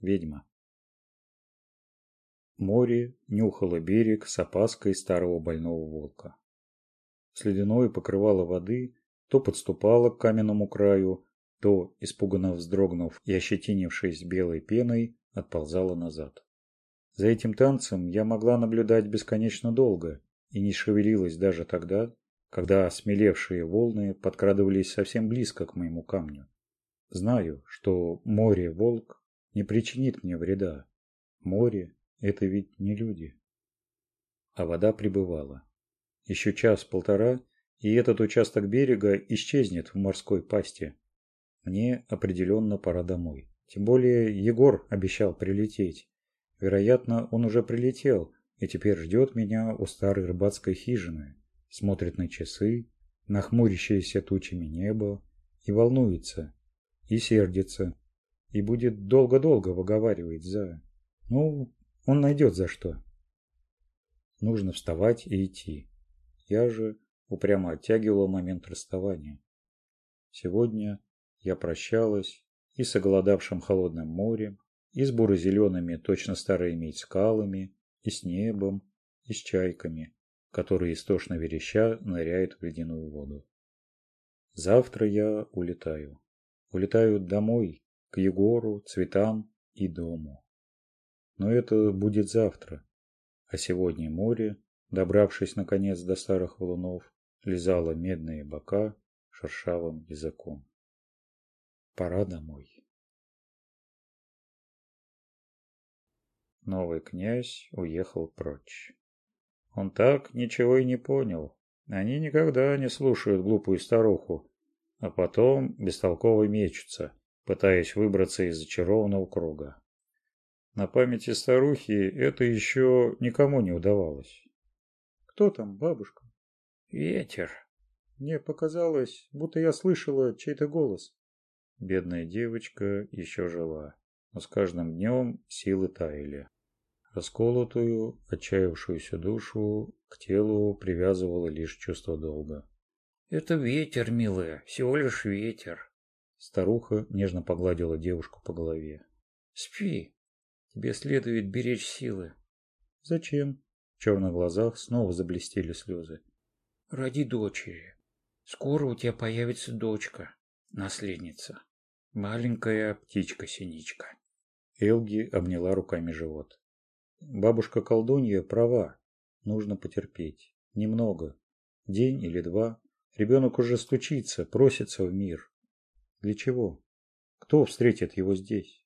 ведьма. Море нюхало берег с опаской старого больного волка. С ледяной покрывало воды то подступало к каменному краю, то, испуганно вздрогнув и ощетинившись белой пеной, отползало назад. За этим танцем я могла наблюдать бесконечно долго и не шевелилась даже тогда, когда осмелевшие волны подкрадывались совсем близко к моему камню. Знаю, что море-волк не причинит мне вреда. Море – это ведь не люди. А вода прибывала. Еще час-полтора, и этот участок берега исчезнет в морской пасти. Мне определенно пора домой. Тем более Егор обещал прилететь. Вероятно, он уже прилетел и теперь ждет меня у старой рыбацкой хижины. Смотрит на часы, на хмурящееся тучами небо и волнуется, и сердится, и будет долго-долго выговаривать за... Ну, он найдет за что. Нужно вставать и идти. Я же упрямо оттягивала момент расставания. Сегодня я прощалась и с оголодавшим холодным морем, и с буро-зелеными, точно старые скалами, и с небом, и с чайками, которые истошно вереща ныряют в ледяную воду. Завтра я улетаю. Улетаю домой, к Егору, цветам и дому. Но это будет завтра. А сегодня море, добравшись наконец до старых валунов, лизало медные бока шершавым языком. Пора домой. Новый князь уехал прочь. Он так ничего и не понял. Они никогда не слушают глупую старуху, а потом бестолково мечутся пытаясь выбраться из зачарованного круга. На памяти старухи это еще никому не удавалось. «Кто там, бабушка?» «Ветер». Мне показалось, будто я слышала чей-то голос. Бедная девочка еще жила, но с каждым днем силы таяли. Расколотую, отчаявшуюся душу к телу привязывало лишь чувство долга. «Это ветер, милая, всего лишь ветер. Старуха нежно погладила девушку по голове. «Спи. Тебе следует беречь силы». «Зачем?» В черных глазах снова заблестели слезы. «Ради дочери. Скоро у тебя появится дочка, наследница. Маленькая птичка-синичка». Элги обняла руками живот. «Бабушка-колдунья права. Нужно потерпеть. Немного. День или два. Ребенок уже стучится, просится в мир. Для чего? Кто встретит его здесь?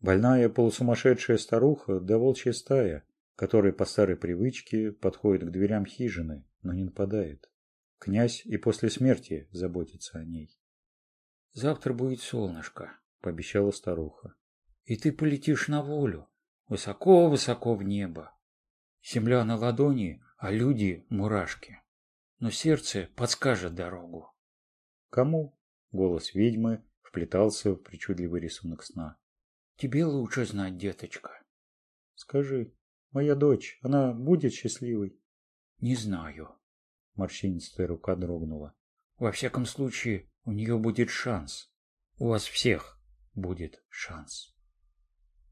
Больная полусумасшедшая старуха, да волчья стая, которая по старой привычке подходит к дверям хижины, но не нападает. Князь и после смерти заботится о ней. «Завтра будет солнышко», — пообещала старуха. «И ты полетишь на волю, высоко-высоко в небо. Земля на ладони, а люди — мурашки. Но сердце подскажет дорогу». «Кому?» Голос ведьмы вплетался в причудливый рисунок сна. «Тебе лучше знать, деточка». «Скажи, моя дочь, она будет счастливой?» «Не знаю». Морщинистая рука дрогнула. «Во всяком случае, у нее будет шанс. У вас всех будет шанс».